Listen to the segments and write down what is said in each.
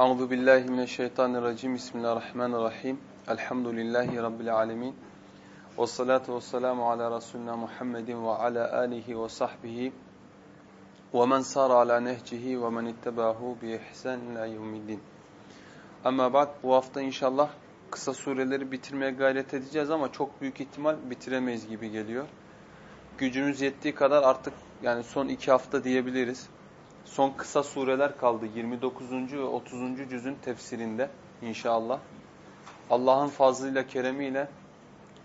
Euzu billahi mineşşeytanirracim. Bismillahirrahmanirrahim. Elhamdülillahi rabbil alamin. Ves salatu vesselamu ala resulina Muhammedin ve ala alihi ve sahbihi ve men sara ala nehcihi ve men ittabahu bi ihsan ila yevmiddin. Ama bak bu hafta inşallah kısa sureleri bitirmeye gayret edeceğiz ama çok büyük ihtimal bitiremeyiz gibi geliyor. Gücümüz yettiği kadar artık yani son iki hafta diyebiliriz son kısa sureler kaldı. 29. ve 30. cüzün tefsirinde inşallah. Allah'ın fazlıyla, keremiyle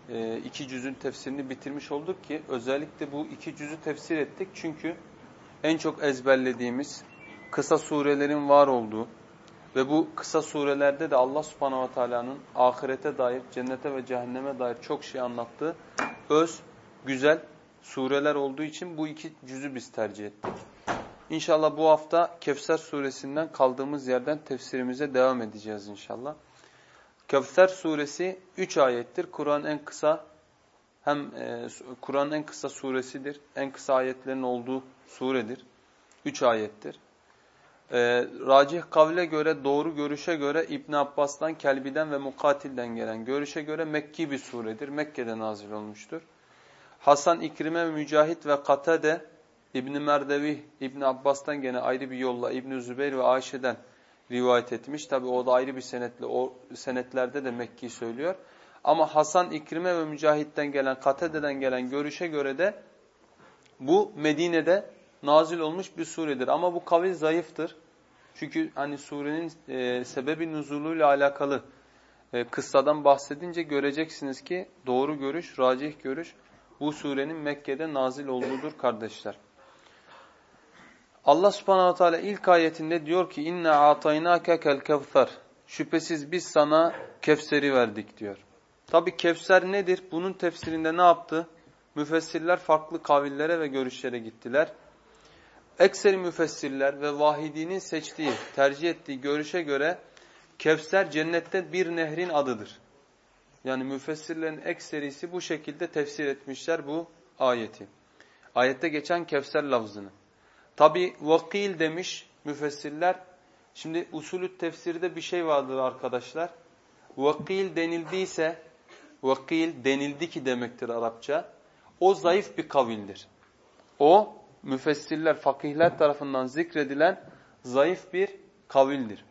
e, iki cüzün tefsirini bitirmiş olduk ki özellikle bu iki cüzü tefsir ettik. Çünkü en çok ezberlediğimiz kısa surelerin var olduğu ve bu kısa surelerde de Allah subhanahu ve teala'nın ahirete dair, cennete ve cehenneme dair çok şey anlattığı öz, güzel sureler olduğu için bu iki cüzü biz tercih ettik. İnşallah bu hafta Kevser suresinden kaldığımız yerden tefsirimize devam edeceğiz inşallah. Kevser suresi 3 ayettir. Kur'an en kısa hem e, Kur'an'ın en kısa suresidir. En kısa ayetlerin olduğu suredir. 3 ayettir. E, racih kavle göre, doğru görüşe göre İbn Abbas'tan, Kelbi'den ve Mukatil'den gelen görüşe göre Mekki bir suredir. Mekke'de nazil olmuştur. Hasan, İkrime, Mücahit ve Katade İbn Merdevi İbn Abbas'tan gene ayrı bir yolla İbn Zübeyr ve Ayşe'den rivayet etmiş. Tabi o da ayrı bir senetle o senetlerde de Mekki söylüyor. Ama Hasan İkrime ve Mücahit'ten gelen, Katede'den gelen görüşe göre de bu Medine'de nazil olmuş bir suredir. Ama bu kavil zayıftır. Çünkü hani surenin e, sebebi nuzuluyla alakalı e, kıssadan bahsedince göreceksiniz ki doğru görüş, racih görüş bu surenin Mekke'de nazil olduğudur kardeşler. Allah subhanahu teala ilk ayetinde diyor ki inna ataynake kel kevser. Şüphesiz biz sana Kevser'i verdik diyor. Tabi Kevser nedir? Bunun tefsirinde ne yaptı? Müfessirler farklı kavillere ve görüşlere gittiler. Ekseri müfessirler ve vahidinin seçtiği, tercih ettiği görüşe göre Kevser cennette bir nehrin adıdır. Yani müfessirlerin ekserisi bu şekilde tefsir etmişler bu ayeti. Ayette geçen Kevser lafzını. Tabi vakil demiş müfessirler. Şimdi usulü tefsirde bir şey vardır arkadaşlar. Vakil denildiyse, vakil denildi ki demektir Arapça. O zayıf bir kavildir. O müfessirler, fakihler tarafından zikredilen zayıf bir kavildir.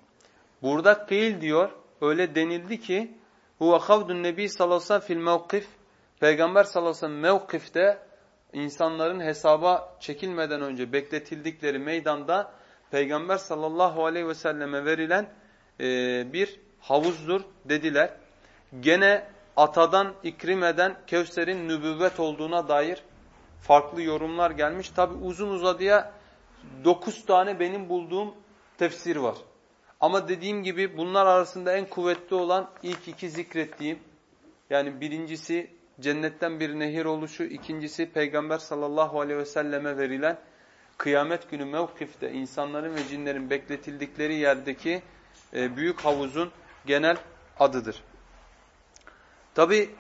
Burada kıyıl diyor, öyle denildi ki huve havdun nebi sallallahu aleyhi ve sellem fil mevkif Peygamber sallallahu aleyhi ve sellem mevkifte insanların hesaba çekilmeden önce bekletildikleri meydanda Peygamber sallallahu aleyhi ve selleme verilen e, bir havuzdur dediler. Gene atadan ikrimeden Kevser'in nübüvvet olduğuna dair farklı yorumlar gelmiş. Tabi uzun uzadıya dokuz tane benim bulduğum tefsir var. Ama dediğim gibi bunlar arasında en kuvvetli olan ilk iki zikrettiğim yani birincisi cennetten bir nehir oluşu, ikincisi Peygamber sallallahu aleyhi ve selleme verilen kıyamet günü mevkifte insanların ve cinlerin bekletildikleri yerdeki e, büyük havuzun genel adıdır. Tabi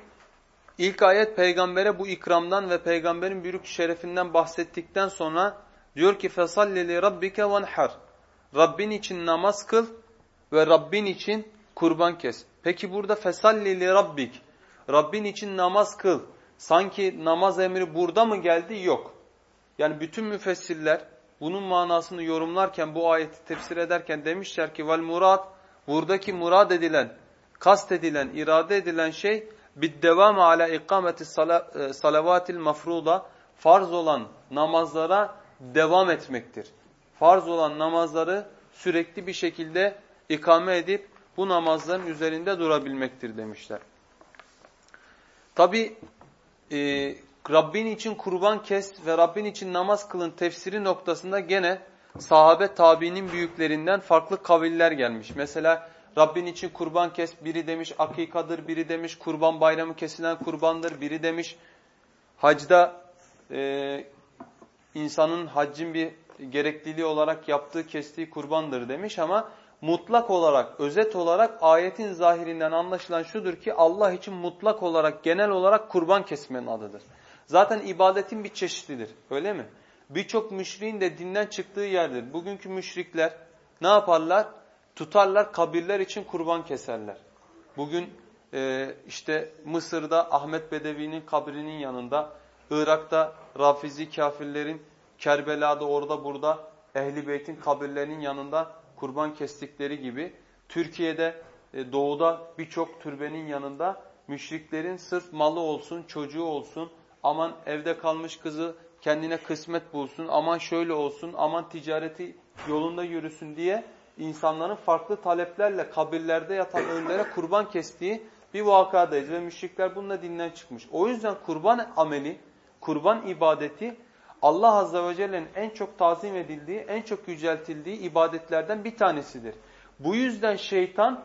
ilk ayet peygambere bu ikramdan ve peygamberin büyük şerefinden bahsettikten sonra diyor ki fesallili rabbike venhar. Rabbin için namaz kıl ve Rabbin için kurban kes. Peki burada fesallili rabbik Rabbin için namaz kıl. Sanki namaz emri burada mı geldi? Yok. Yani bütün müfessirler bunun manasını yorumlarken, bu ayeti tefsir ederken demişler ki vel murad, buradaki murad edilen, kast edilen, irade edilen şey biddevam ala ikameti e, salavatil mafruda farz olan namazlara devam etmektir. Farz olan namazları sürekli bir şekilde ikame edip bu namazların üzerinde durabilmektir demişler. Tabi e, Rabbin için kurban kes ve Rabbin için namaz kılın tefsiri noktasında gene sahabe tabiinin büyüklerinden farklı kaviller gelmiş. Mesela Rabbin için kurban kes biri demiş akikadır, biri demiş kurban bayramı kesilen kurbandır, biri demiş hacda e, insanın haccın bir gerekliliği olarak yaptığı kestiği kurbandır demiş ama mutlak olarak, özet olarak ayetin zahirinden anlaşılan şudur ki Allah için mutlak olarak, genel olarak kurban kesmenin adıdır. Zaten ibadetin bir çeşididir. Öyle mi? Birçok müşriğin de dinden çıktığı yerdir. Bugünkü müşrikler ne yaparlar? tutarlar kabirler için kurban keserler. Bugün e, işte Mısır'da Ahmet Bedevi'nin kabrinin yanında, Irak'ta Rafizi kafirlerin, Kerbela'da orada burada Ehli Beyt'in kabirlerinin yanında kurban kestikleri gibi Türkiye'de e, doğuda birçok türbenin yanında müşriklerin sırf malı olsun, çocuğu olsun, aman evde kalmış kızı kendine kısmet bulsun, aman şöyle olsun, aman ticareti yolunda yürüsün diye insanların farklı taleplerle kabirlerde yatan ölülere kurban kestiği bir vakadayız ve müşrikler bununla dinden çıkmış. O yüzden kurban ameli, kurban ibadeti Allah Azze ve Celle'nin en çok tazim edildiği, en çok yüceltildiği ibadetlerden bir tanesidir. Bu yüzden şeytan,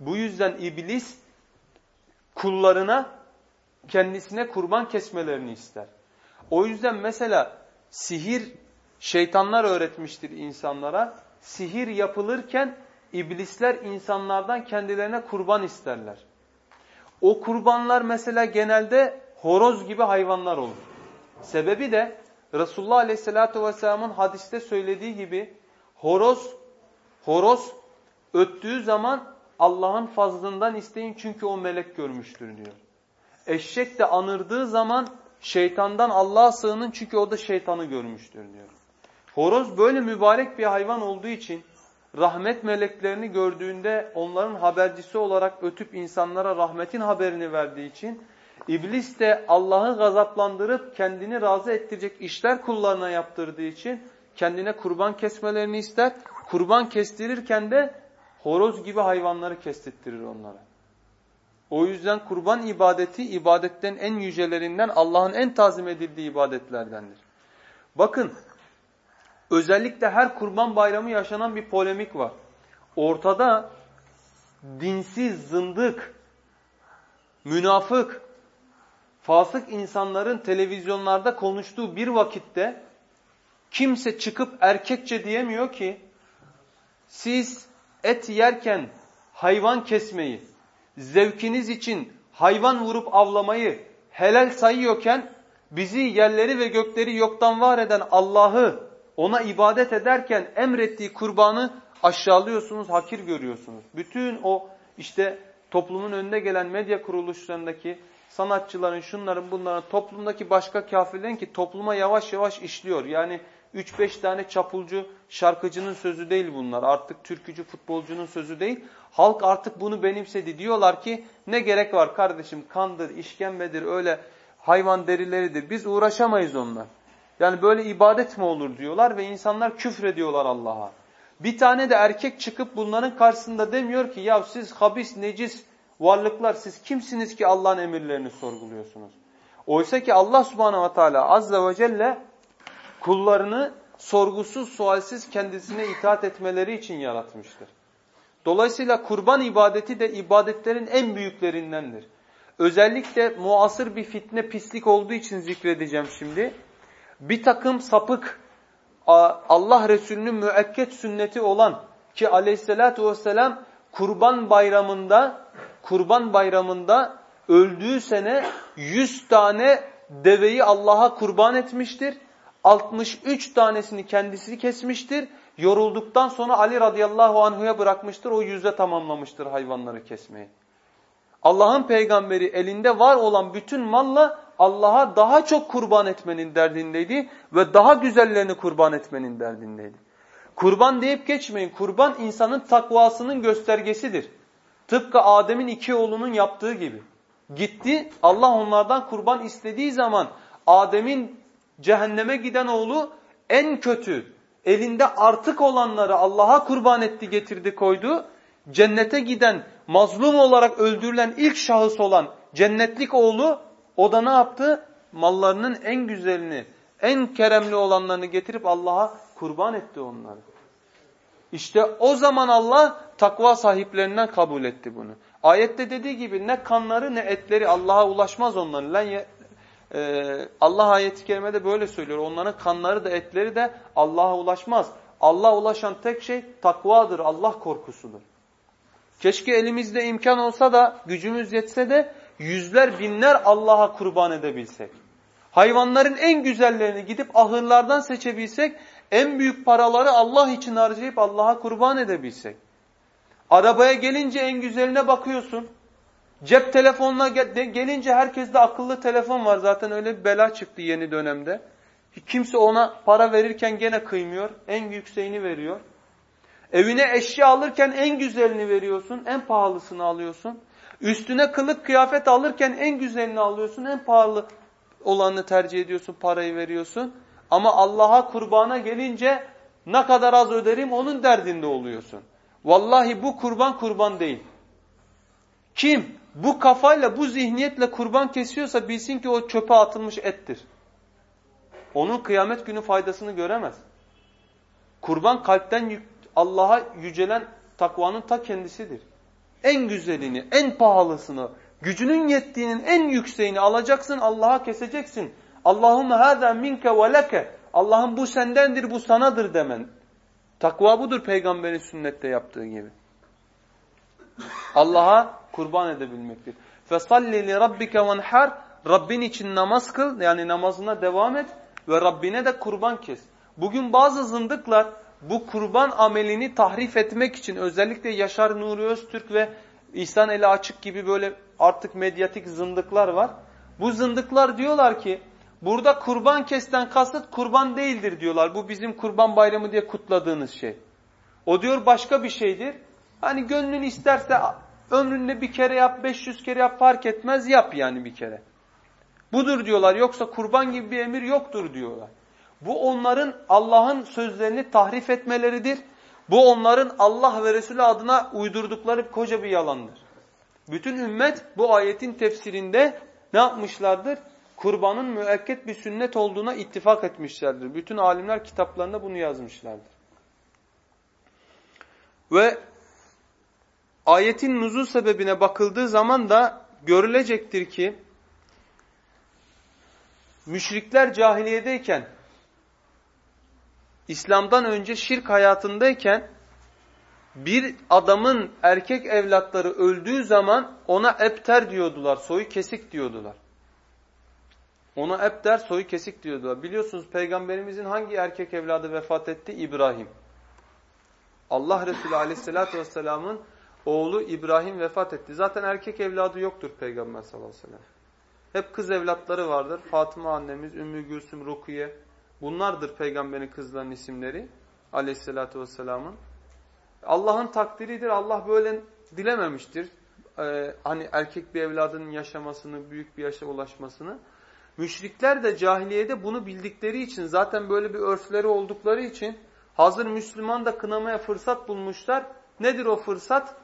bu yüzden iblis kullarına kendisine kurban kesmelerini ister. O yüzden mesela sihir şeytanlar öğretmiştir insanlara. Sihir yapılırken iblisler insanlardan kendilerine kurban isterler. O kurbanlar mesela genelde horoz gibi hayvanlar olur. Sebebi de Resulullah Aleyhisselatü Vesselam'ın hadiste söylediği gibi horoz, horoz öttüğü zaman Allah'ın fazlından isteyin çünkü o melek görmüştür diyor. Eşek de anırdığı zaman şeytandan Allah'a sığının çünkü o da şeytanı görmüştür diyor. Horoz böyle mübarek bir hayvan olduğu için rahmet meleklerini gördüğünde onların habercisi olarak ötüp insanlara rahmetin haberini verdiği için İblis de Allah'ı gazaplandırıp kendini razı ettirecek işler kullarına yaptırdığı için kendine kurban kesmelerini ister. Kurban kestirirken de horoz gibi hayvanları kestirttirir onlara. O yüzden kurban ibadeti ibadetten en yücelerinden Allah'ın en tazim edildiği ibadetlerdendir. Bakın özellikle her kurban bayramı yaşanan bir polemik var. Ortada dinsiz, zındık, münafık, fasık insanların televizyonlarda konuştuğu bir vakitte kimse çıkıp erkekçe diyemiyor ki siz et yerken hayvan kesmeyi, zevkiniz için hayvan vurup avlamayı helal sayıyorken bizi yerleri ve gökleri yoktan var eden Allah'ı ona ibadet ederken emrettiği kurbanı aşağılıyorsunuz, hakir görüyorsunuz. Bütün o işte toplumun önünde gelen medya kuruluşlarındaki sanatçıların, şunların, bunların, toplumdaki başka kafirlerin ki topluma yavaş yavaş işliyor. Yani 3-5 tane çapulcu, şarkıcının sözü değil bunlar. Artık türkücü, futbolcunun sözü değil. Halk artık bunu benimsedi. Diyorlar ki ne gerek var kardeşim kandır, işkembedir, öyle hayvan derileridir. Biz uğraşamayız onunla. Yani böyle ibadet mi olur diyorlar ve insanlar küfrediyorlar Allah'a. Bir tane de erkek çıkıp bunların karşısında demiyor ki ya siz habis, necis, varlıklar siz kimsiniz ki Allah'ın emirlerini sorguluyorsunuz? Oysa ki Allah subhanehu ve teala azze ve celle kullarını sorgusuz sualsiz kendisine itaat etmeleri için yaratmıştır. Dolayısıyla kurban ibadeti de ibadetlerin en büyüklerindendir. Özellikle muasır bir fitne pislik olduğu için zikredeceğim şimdi. Bir takım sapık Allah Resulü'nün müekket sünneti olan ki aleyhissalatu vesselam kurban bayramında kurban bayramında öldüğü sene 100 tane deveyi Allah'a kurban etmiştir. 63 tanesini kendisi kesmiştir. Yorulduktan sonra Ali radıyallahu anhuya bırakmıştır. O yüzde tamamlamıştır hayvanları kesmeyi. Allah'ın peygamberi elinde var olan bütün malla Allah'a daha çok kurban etmenin derdindeydi ve daha güzellerini kurban etmenin derdindeydi. Kurban deyip geçmeyin. Kurban insanın takvasının göstergesidir. Tıpkı Adem'in iki oğlunun yaptığı gibi. Gitti Allah onlardan kurban istediği zaman Adem'in cehenneme giden oğlu en kötü elinde artık olanları Allah'a kurban etti getirdi koydu. Cennete giden mazlum olarak öldürülen ilk şahıs olan cennetlik oğlu o da ne yaptı? Mallarının en güzelini, en keremli olanlarını getirip Allah'a kurban etti onları. İşte o zaman Allah takva sahiplerinden kabul etti bunu. Ayette dediği gibi ne kanları ne etleri Allah'a ulaşmaz onların. Len ee, Allah ayeti kerimede böyle söylüyor. Onların kanları da etleri de Allah'a ulaşmaz. Allah'a ulaşan tek şey takvadır, Allah korkusudur. Keşke elimizde imkan olsa da, gücümüz yetse de yüzler binler Allah'a kurban edebilsek. Hayvanların en güzellerini gidip ahırlardan seçebilsek, en büyük paraları Allah için harcayıp Allah'a kurban edebilsek. Arabaya gelince en güzeline bakıyorsun. Cep telefonuna gelince herkeste akıllı telefon var. Zaten öyle bir bela çıktı yeni dönemde. Kimse ona para verirken gene kıymıyor. En yükseğini veriyor. Evine eşya alırken en güzelini veriyorsun. En pahalısını alıyorsun. Üstüne kılık kıyafet alırken en güzelini alıyorsun. En pahalı olanı tercih ediyorsun. Parayı veriyorsun. Ama Allah'a kurbana gelince ne kadar az öderim onun derdinde oluyorsun. Vallahi bu kurban kurban değil. Kim bu kafayla bu zihniyetle kurban kesiyorsa bilsin ki o çöpe atılmış ettir. Onun kıyamet günü faydasını göremez. Kurban kalpten Allah'a yücelen takvanın ta kendisidir. En güzelini, en pahalısını, gücünün yettiğinin en yükseğini alacaksın, Allah'a keseceksin. Allahümme hâzâ minke ve leke. Allah'ım bu sendendir, bu sanadır demen. Takva budur peygamberin sünnette yaptığı gibi. Allah'a kurban edebilmektir. فَصَلِّ لِرَبِّكَ وَنْحَرْ Rabbin için namaz kıl, yani namazına devam et ve Rabbine de kurban kes. Bugün bazı zındıklar bu kurban amelini tahrif etmek için özellikle Yaşar Nuri Öztürk ve İhsan Eli Açık gibi böyle artık medyatik zındıklar var. Bu zındıklar diyorlar ki burada kurban kesten kasıt kurban değildir diyorlar. Bu bizim kurban bayramı diye kutladığınız şey. O diyor başka bir şeydir. Hani gönlün isterse ömründe bir kere yap, 500 kere yap fark etmez yap yani bir kere. Budur diyorlar yoksa kurban gibi bir emir yoktur diyorlar. Bu onların Allah'ın sözlerini tahrif etmeleridir. Bu onların Allah ve Resulü adına uydurdukları koca bir yalandır. Bütün ümmet bu ayetin tefsirinde ne yapmışlardır? Kurbanın müekket bir sünnet olduğuna ittifak etmişlerdir. Bütün alimler kitaplarında bunu yazmışlardır. Ve ayetin nuzul sebebine bakıldığı zaman da görülecektir ki müşrikler cahiliyedeyken İslam'dan önce şirk hayatındayken bir adamın erkek evlatları öldüğü zaman ona epter diyordular, soyu kesik diyordular. Ona epter, soyu kesik diyordular. Biliyorsunuz peygamberimizin hangi erkek evladı vefat etti? İbrahim. Allah Resulü aleyhissalatü vesselamın oğlu İbrahim vefat etti. Zaten erkek evladı yoktur peygamber sallallahu aleyhi ve sellem. Hep kız evlatları vardır. Fatıma annemiz, Ümmü Gülsüm, Rukiye. Bunlardır peygamberin kızlarının isimleri aleyhissalatü vesselamın. Allah'ın takdiridir. Allah böyle dilememiştir. Ee, hani erkek bir evladının yaşamasını, büyük bir yaşa ulaşmasını. Müşrikler de cahiliyede bunu bildikleri için, zaten böyle bir örfleri oldukları için hazır Müslüman da kınamaya fırsat bulmuşlar. Nedir o fırsat?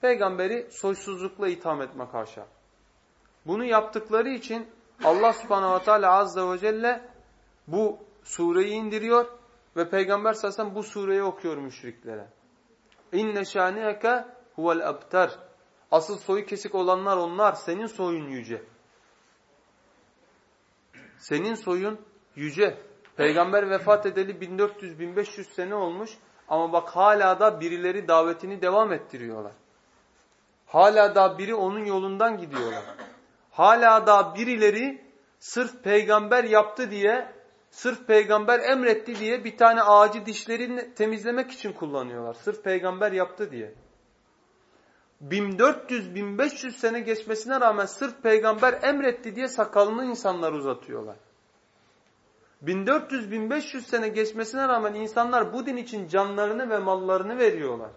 Peygamberi soysuzlukla itham etmek haşa. Bunu yaptıkları için Allah subhanahu ve teala azze ve celle bu sureyi indiriyor ve Peygamber sallallahu bu sureyi okuyor müşriklere. İnne şâniyeke huvel abtar. Asıl soyu kesik olanlar onlar. Senin soyun yüce. Senin soyun yüce. Peygamber vefat edeli 1400-1500 sene olmuş. Ama bak hala da birileri davetini devam ettiriyorlar. Hala da biri onun yolundan gidiyorlar. Hala da birileri sırf peygamber yaptı diye Sırf peygamber emretti diye bir tane ağacı dişlerini temizlemek için kullanıyorlar. Sırf peygamber yaptı diye. 1400-1500 sene geçmesine rağmen sırf peygamber emretti diye sakalını insanlar uzatıyorlar. 1400-1500 sene geçmesine rağmen insanlar bu din için canlarını ve mallarını veriyorlar.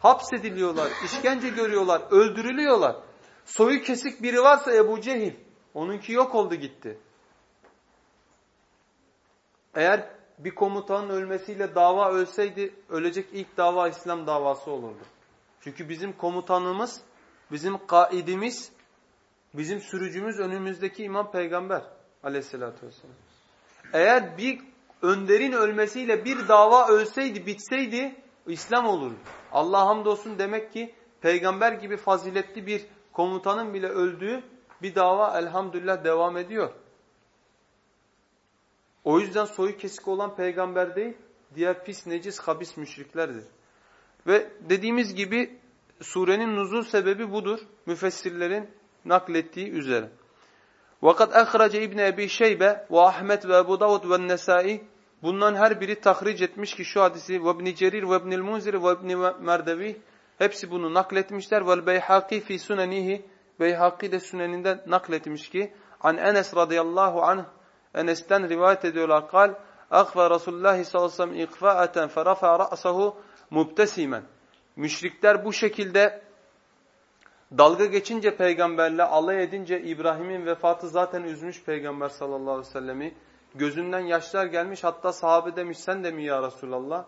Hapsediliyorlar, işkence görüyorlar, öldürülüyorlar. Soyu kesik biri varsa Ebu Cehil, onunki yok oldu gitti. Eğer bir komutanın ölmesiyle dava ölseydi ölecek ilk dava İslam davası olurdu. Çünkü bizim komutanımız, bizim kaidimiz, bizim sürücümüz önümüzdeki imam peygamber aleyhissalatü vesselam. Eğer bir önderin ölmesiyle bir dava ölseydi, bitseydi İslam olurdu. Allah hamdolsun demek ki peygamber gibi faziletli bir komutanın bile öldüğü bir dava elhamdülillah devam ediyor. O yüzden soyu kesik olan peygamber değil, diğer pis, necis, habis müşriklerdir. Ve dediğimiz gibi surenin nuzul sebebi budur. Müfessirlerin naklettiği üzere. وَقَدْ اَخْرَجَ İbn Ebi Şeybe ve Ahmet ve Ebu Davud ve Nesai Bundan her biri tahric etmiş ki şu hadisi ve İbn Cerir ve İbnül Munzir ve İbn Merdevi hepsi bunu nakletmişler. Vel Beyhaki fi sunenihi Beyhaki de süneninde nakletmiş ki an Enes radıyallahu anh Enes'ten rivayet ediyorlar kal Akfa Resulullah sallallahu aleyhi ve sellem ikfa'aten ferafa ra'sahu mubtesimen. Müşrikler bu şekilde dalga geçince peygamberle alay edince İbrahim'in vefatı zaten üzmüş peygamber sallallahu aleyhi ve sellemi. Gözünden yaşlar gelmiş hatta sahabe demiş sen de mi ya Resulallah?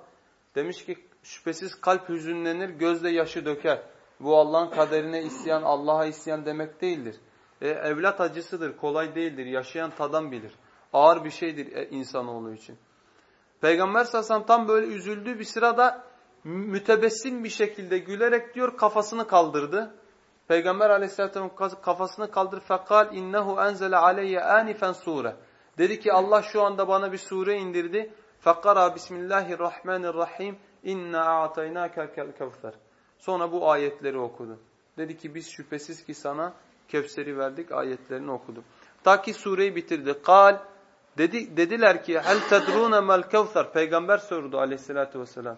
Demiş ki şüphesiz kalp hüzünlenir gözde yaşı döker. Bu Allah'ın kaderine isyan Allah'a isyan demek değildir. E, evlat acısıdır kolay değildir yaşayan tadan bilir. Ağır bir şeydir e, insanoğlu için. Peygamber sallallahu tam böyle üzüldüğü bir sırada mütebessim bir şekilde gülerek diyor kafasını kaldırdı. Peygamber aleyhisselatü kafasını kaldır fekal innehu enzele aleyye anifen sure. Dedi ki Allah şu anda bana bir sure indirdi. Fekara bismillahirrahmanirrahim inna a'taynâke kevser. Sonra bu ayetleri okudu. Dedi ki biz şüphesiz ki sana Kevser'i verdik ayetlerini okudu. Ta ki sureyi bitirdi. Kal dedi, dediler ki hel tedrûne mel kevser. Peygamber sordu aleyhissalatü vesselam.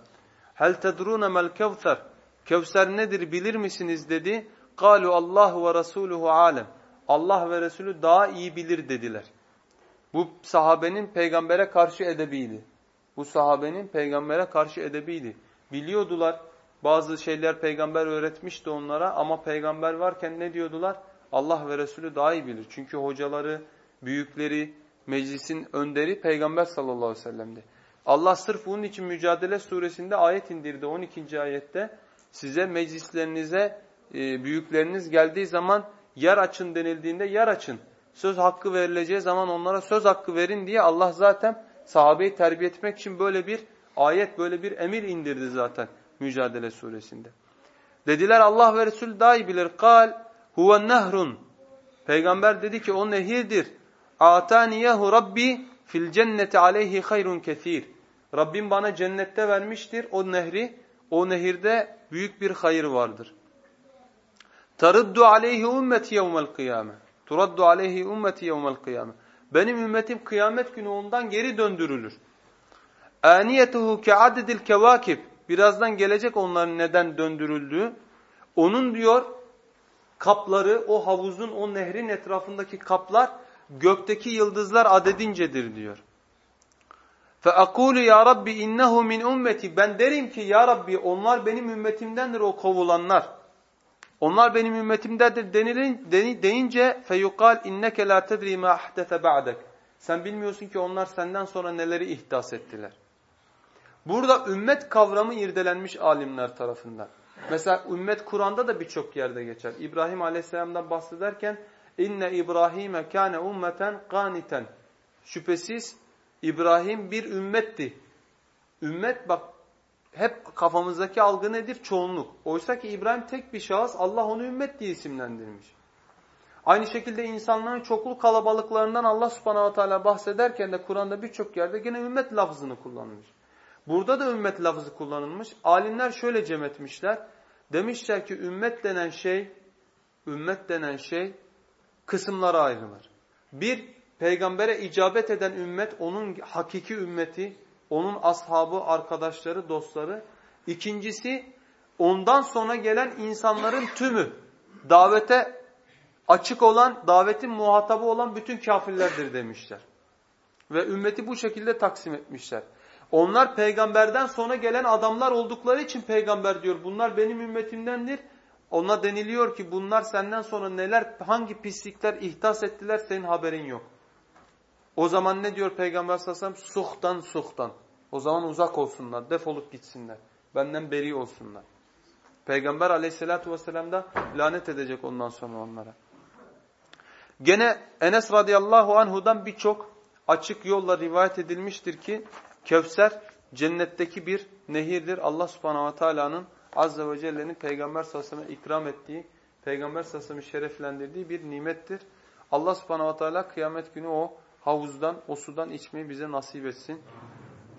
Hel tedrûne mel kevser. Kevser nedir bilir misiniz dedi. Kalu Allah ve Resuluhu alem. Allah ve Resulü daha iyi bilir dediler. Bu sahabenin peygambere karşı edebiydi. Bu sahabenin peygambere karşı edebiydi. Biliyordular bazı şeyler peygamber öğretmişti onlara ama peygamber varken ne diyordular? Allah ve Resulü daha iyi bilir. Çünkü hocaları, büyükleri, meclisin önderi peygamber sallallahu aleyhi ve sellem'di. Allah sırf bunun için Mücadele suresinde ayet indirdi 12. ayette. Size meclislerinize e, büyükleriniz geldiği zaman yer açın denildiğinde yer açın. Söz hakkı verileceği zaman onlara söz hakkı verin diye Allah zaten sahabeyi terbiye etmek için böyle bir ayet, böyle bir emir indirdi zaten Mücadele suresinde. Dediler Allah ve Resul daha bilir. Kal huve nehrun. Peygamber dedi ki o nehirdir. Ataniyehu Rabbi fil cenneti aleyhi hayrun kesir. Rabbim bana cennette vermiştir o nehri. O nehirde büyük bir hayır vardır. Taruddu aleyhi ümmeti yevmel kıyame. Turaddu aleyhi ümmeti yevmel kıyame. Benim ümmetim kıyamet günü ondan geri döndürülür. Aniyetuhu ke'adedil kevakib. Birazdan gelecek onların neden döndürüldüğü. Onun diyor kapları o havuzun o nehrin etrafındaki kaplar gökteki yıldızlar adedincedir diyor. فَاَقُولُ ya Rabbi innehu min ümmeti. Ben derim ki ya Rabbi onlar benim ümmetimdendir o kovulanlar. Onlar benim ümmetimdedir denilin, deyince feyukal inneke la tedri ma ahdese ba'dek. Sen bilmiyorsun ki onlar senden sonra neleri ihdas ettiler. Burada ümmet kavramı irdelenmiş alimler tarafından. Mesela ümmet Kur'an'da da birçok yerde geçer. İbrahim Aleyhisselam'dan bahsederken inne İbrahim'e kâne ummeten qaniten. Şüphesiz İbrahim bir ümmetti. Ümmet bak hep kafamızdaki algı nedir? Çoğunluk. Oysa ki İbrahim tek bir şahıs Allah onu ümmet diye isimlendirmiş. Aynı şekilde insanların çoklu kalabalıklarından Allah subhanahu teala bahsederken de Kur'an'da birçok yerde gene ümmet lafzını kullanmış. Burada da ümmet lafzı kullanılmış. Alimler şöyle cem etmişler. Demişler ki ümmet denen şey, ümmet denen şey kısımlara ayrılır. Bir, peygambere icabet eden ümmet, onun hakiki ümmeti, onun ashabı, arkadaşları, dostları. İkincisi ondan sonra gelen insanların tümü davete açık olan, davetin muhatabı olan bütün kafirlerdir demişler. Ve ümmeti bu şekilde taksim etmişler. Onlar peygamberden sonra gelen adamlar oldukları için peygamber diyor. Bunlar benim ümmetimdendir. Ona deniliyor ki bunlar senden sonra neler, hangi pislikler ihdas ettiler senin haberin yok. O zaman ne diyor Peygamber sallallahu aleyhi ve sellem? Suhtan suhtan. O zaman uzak olsunlar, defolup gitsinler. Benden beri olsunlar. Peygamber aleyhissalatu vesselam da lanet edecek ondan sonra onlara. Gene Enes radıyallahu anhudan birçok açık yolla rivayet edilmiştir ki Kevser cennetteki bir nehirdir. Allah subhanahu ve teala'nın azze ve celle'nin peygamber sallallahu aleyhi ikram ettiği, peygamber sallallahu şereflendirdiği bir nimettir. Allah subhanahu ve teala kıyamet günü o havuzdan, o sudan içmeyi bize nasip etsin.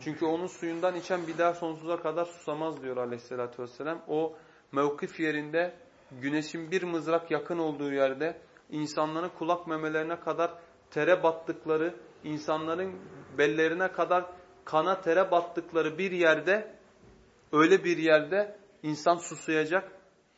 Çünkü onun suyundan içen bir daha sonsuza kadar susamaz diyor aleyhissalatü vesselam. O mevkif yerinde güneşin bir mızrak yakın olduğu yerde insanların kulak memelerine kadar tere battıkları, insanların bellerine kadar kana tere battıkları bir yerde öyle bir yerde insan susayacak,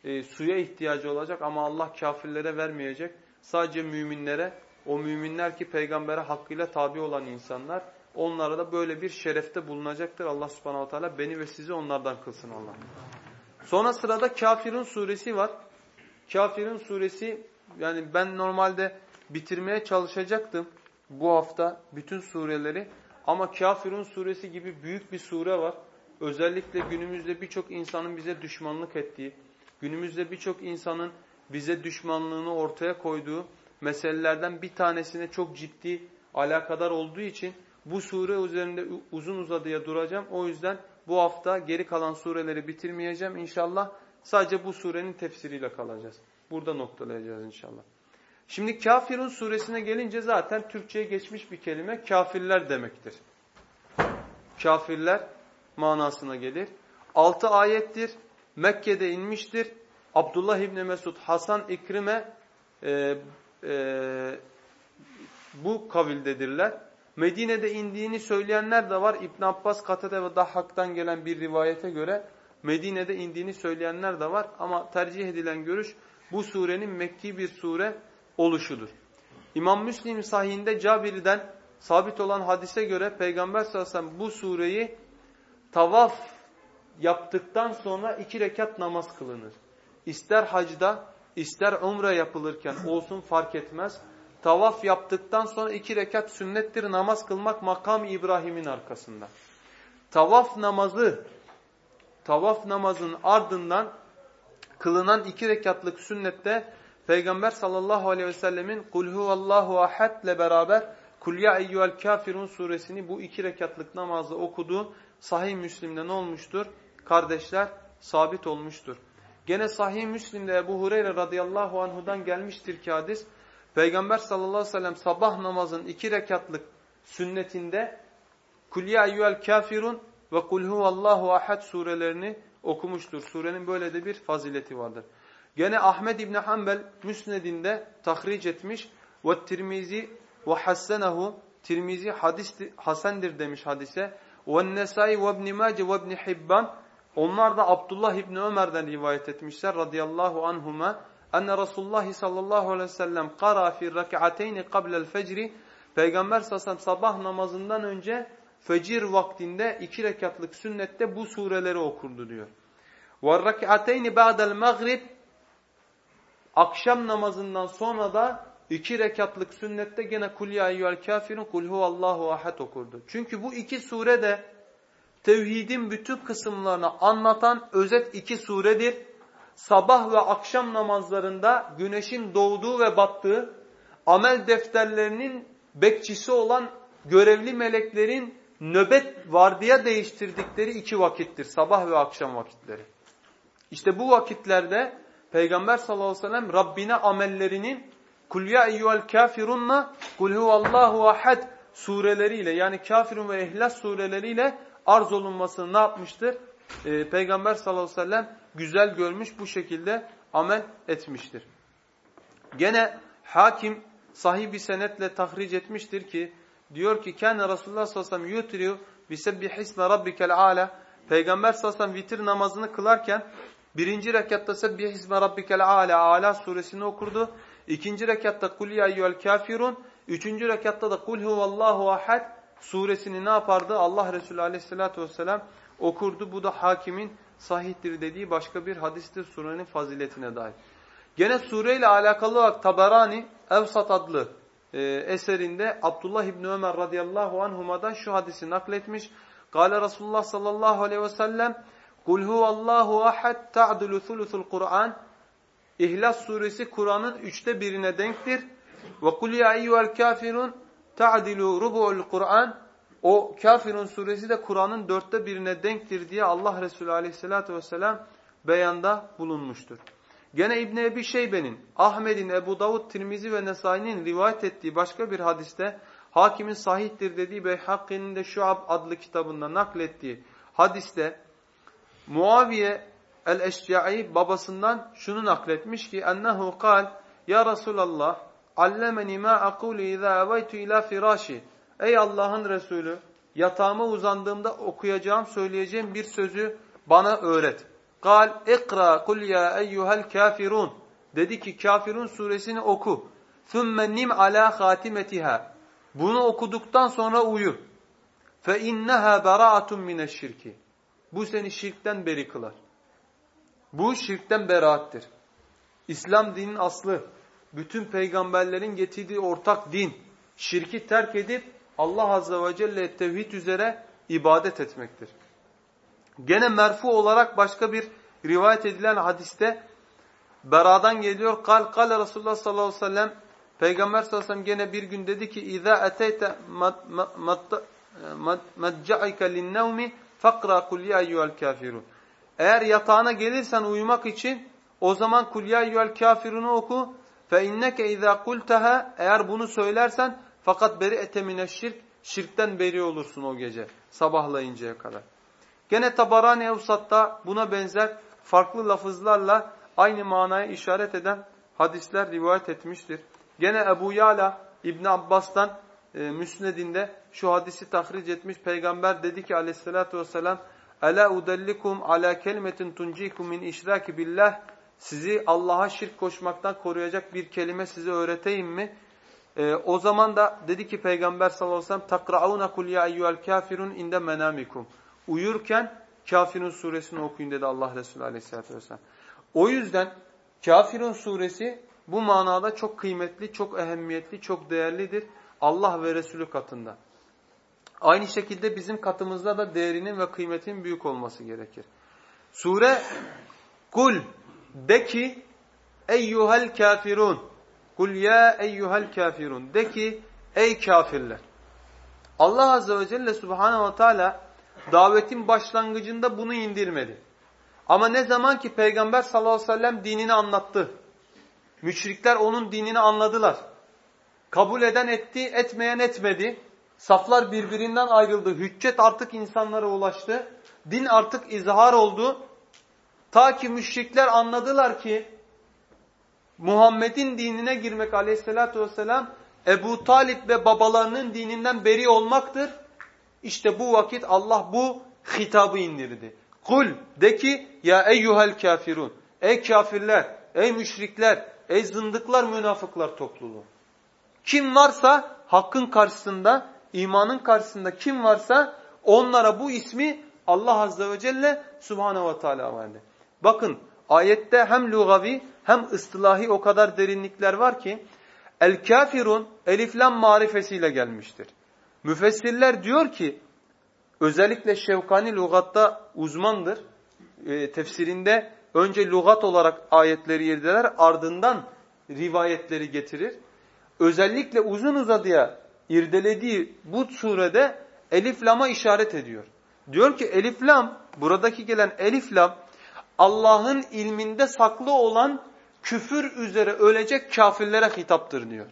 e, suya ihtiyacı olacak ama Allah kafirlere vermeyecek. Sadece müminlere, o müminler ki peygambere hakkıyla tabi olan insanlar, onlara da böyle bir şerefte bulunacaktır. Allah subhanahu teala beni ve sizi onlardan kılsın Allah. Sonra sırada Kafirun suresi var. Kafirun suresi yani ben normalde bitirmeye çalışacaktım bu hafta bütün sureleri. Ama Kafirun suresi gibi büyük bir sure var. Özellikle günümüzde birçok insanın bize düşmanlık ettiği, günümüzde birçok insanın bize düşmanlığını ortaya koyduğu meselelerden bir tanesine çok ciddi alakadar olduğu için bu sure üzerinde uzun uzadıya duracağım. O yüzden bu hafta geri kalan sureleri bitirmeyeceğim inşallah. Sadece bu surenin tefsiriyle kalacağız. Burada noktalayacağız inşallah. Şimdi Kafirun suresine gelince zaten Türkçe'ye geçmiş bir kelime kafirler demektir. Kafirler manasına gelir. Altı ayettir. Mekke'de inmiştir. Abdullah İbni Mesud, Hasan İkrime e, e, bu kavildedirler. Medine'de indiğini söyleyenler de var. İbn Abbas, Katade ve Dahhak'tan gelen bir rivayete göre Medine'de indiğini söyleyenler de var. Ama tercih edilen görüş bu surenin Mekki bir sure oluşudur. İmam Müslim sahihinde Cabir'den sabit olan hadise göre Peygamber sallallahu aleyhi ve sellem bu sureyi tavaf yaptıktan sonra iki rekat namaz kılınır. İster hacda, ister umre yapılırken olsun fark etmez. Tavaf yaptıktan sonra iki rekat sünnettir namaz kılmak makam İbrahim'in arkasında. Tavaf namazı, tavaf namazın ardından kılınan iki rekatlık sünnette Peygamber sallallahu aleyhi ve sellemin kul huvallahu ahad ile beraber kul ya kafirun suresini bu iki rekatlık namazda okudu. Sahih Müslim'de ne olmuştur? Kardeşler sabit olmuştur. Gene Sahih Müslim'de Ebu Hureyre radıyallahu anhudan gelmiştir ki hadis. Peygamber sallallahu aleyhi ve sellem sabah namazın iki rekatlık sünnetinde Kul ya eyyuhel kafirun ve kul huvallahu ahad surelerini okumuştur. Surenin böyle de bir fazileti vardır. Gene Ahmed İbni Hanbel Müsned'inde tahric etmiş ve Tirmizi ve hassenehu Tirmizi hadis hasendir demiş hadise. Ve Nesai ve İbn Mace ve İbn Hibban onlar da Abdullah İbni Ömer'den rivayet etmişler radıyallahu anhuma. Enne Resulullah sallallahu aleyhi ve sellem kara fi rak'ateyni qabla'l fecri Peygamber sallallahu sabah namazından önce fecir vaktinde iki rekatlık sünnette bu sureleri okurdu diyor. Ve rak'ateyni ba'da'l maghrib Akşam namazından sonra da iki rekatlık sünnette gene kul ya eyyuhel kafirun kul huvallahu ahad okurdu. Çünkü bu iki sure de tevhidin bütün kısımlarını anlatan özet iki suredir. Sabah ve akşam namazlarında güneşin doğduğu ve battığı, amel defterlerinin bekçisi olan görevli meleklerin nöbet vardiya değiştirdikleri iki vakittir. Sabah ve akşam vakitleri. İşte bu vakitlerde Peygamber sallallahu aleyhi ve sellem Rabbine amellerinin kul ya eyyuhel kafirunna kul huvallahu ahad sureleriyle yani kafirun ve ihlas sureleriyle arz olunmasını ne yapmıştır? Ee, Peygamber sallallahu aleyhi ve sellem güzel görmüş bu şekilde amel etmiştir. Gene hakim sahih bir senetle tahric etmiştir ki diyor ki kâne Resulullah sallallahu aleyhi ve sellem yutriyu bisebbihisme rabbikel âlâ Peygamber sallallahu aleyhi ve sellem vitir namazını kılarken Birinci rekatta Sebbih isme rabbikel âlâ Âlâ suresini okurdu. İkinci rekatta Kul ya eyyuhel kafirun. Üçüncü rekatta da Kul huvallahu ahad suresini ne yapardı? Allah Resulü aleyhissalatü vesselam okurdu. Bu da hakimin sahihtir dediği başka bir hadistir surenin faziletine dair. Gene sureyle alakalı olarak Taberani Evsat adlı e, eserinde Abdullah İbni Ömer radıyallahu anhuma'dan şu hadisi nakletmiş. Gale Resulullah sallallahu aleyhi ve sellem Kul huvallahu ahad ta'dulu thuluthul Kur'an. İhlas suresi Kur'an'ın üçte birine denktir. Ve kul ya eyyuhel kafirun ta'dilu rubu'ul Kur'an. O kafirun suresi de Kur'an'ın dörtte birine denktir diye Allah Resulü aleyhissalatü vesselam beyanda bulunmuştur. Gene İbn Ebi Şeybe'nin, Ahmet'in, Ebu Davud, Tirmizi ve Nesai'nin rivayet ettiği başka bir hadiste hakimin sahihtir dediği Beyhakki'nin de Şuab adlı kitabında naklettiği hadiste Muaviye el-Eşca'i babasından şunu nakletmiş ki ennehu kal ya Resulallah allemeni ma aqulu iza avaytu ila firashi Ey Allah'ın Resulü yatağıma uzandığımda okuyacağım, söyleyeceğim bir sözü bana öğret. Kal ikra kul ya eyyuhel kafirun. Dedi ki kafirun suresini oku. Thumma nim ala hatimetiha. Bunu okuduktan sonra uyu. Fe inneha beraatun mineşşirki. Bu seni şirkten beri kılar. Bu şirkten beraattir. İslam dinin aslı, bütün peygamberlerin getirdiği ortak din, şirki terk edip Allah Azze ve Celle tevhid üzere ibadet etmektir. Gene merfu olarak başka bir rivayet edilen hadiste Bera'dan geliyor. Kal kal Resulullah sallallahu aleyhi ve sellem Peygamber sallallahu aleyhi ve sellem gene bir gün dedi ki İza eteyte madca'ike linnevmi fakra kul ya eyyuhel kafirun. Eğer yatağına gelirsen uyumak için o zaman kul ya eyyuhel kafirunu oku. Fe inneke izâ kulteha eğer bunu söylersen fakat beri etemine şirk şirkten beri olursun o gece sabahlayıncaya kadar. Gene Tabarani Evsat'ta buna benzer farklı lafızlarla aynı manaya işaret eden hadisler rivayet etmiştir. Gene Ebu Yala İbn Abbas'tan e, Müsned'inde şu hadisi tahric etmiş. Peygamber dedi ki aleyhissalatü vesselam Ela udellikum ala kelimetin tuncikum min işraki billah sizi Allah'a şirk koşmaktan koruyacak bir kelime size öğreteyim mi? E, o zaman da dedi ki Peygamber sallallahu aleyhi ve sellem takrauna kul ya eyyuhel kafirun inde menamikum. Uyurken Kafirun suresini okuyun dedi Allah Resulü aleyhissalatü vesselam. O yüzden Kafirun suresi bu manada çok kıymetli, çok ehemmiyetli, çok değerlidir Allah ve Resulü katında. Aynı şekilde bizim katımızda da değerinin ve kıymetinin büyük olması gerekir. Sure Kul de ki eyyuhel kafirun Kul ya eyyuhel kafirun de ki ey kafirler. Allah Azze ve Celle Subhanahu ve Teala davetin başlangıcında bunu indirmedi. Ama ne zaman ki Peygamber sallallahu aleyhi ve sellem dinini anlattı. Müşrikler onun dinini anladılar. Kabul eden etti, etmeyen etmedi. Saflar birbirinden ayrıldı. Hüccet artık insanlara ulaştı. Din artık izhar oldu. Ta ki müşrikler anladılar ki Muhammed'in dinine girmek aleyhissalatü vesselam Ebu Talip ve babalarının dininden beri olmaktır. İşte bu vakit Allah bu hitabı indirdi. Kul de ki ya eyyuhel kafirun. Ey kafirler, ey müşrikler, ey zındıklar, münafıklar topluluğu. Kim varsa hakkın karşısında, imanın karşısında kim varsa onlara bu ismi Allah Azze ve Celle Subhanahu ve Teala verdi. Bakın ayette hem lugavi hem ıstılahi o kadar derinlikler var ki el kafirun eliflam marifesiyle gelmiştir. Müfessirler diyor ki özellikle Şevkani lugatta uzmandır. E, tefsirinde önce lugat olarak ayetleri irdeler ardından rivayetleri getirir. Özellikle uzun uzadıya irdelediği bu surede elif lama işaret ediyor. Diyor ki elif lam buradaki gelen elif lam Allah'ın ilminde saklı olan küfür üzere ölecek kafirlere hitaptır diyor.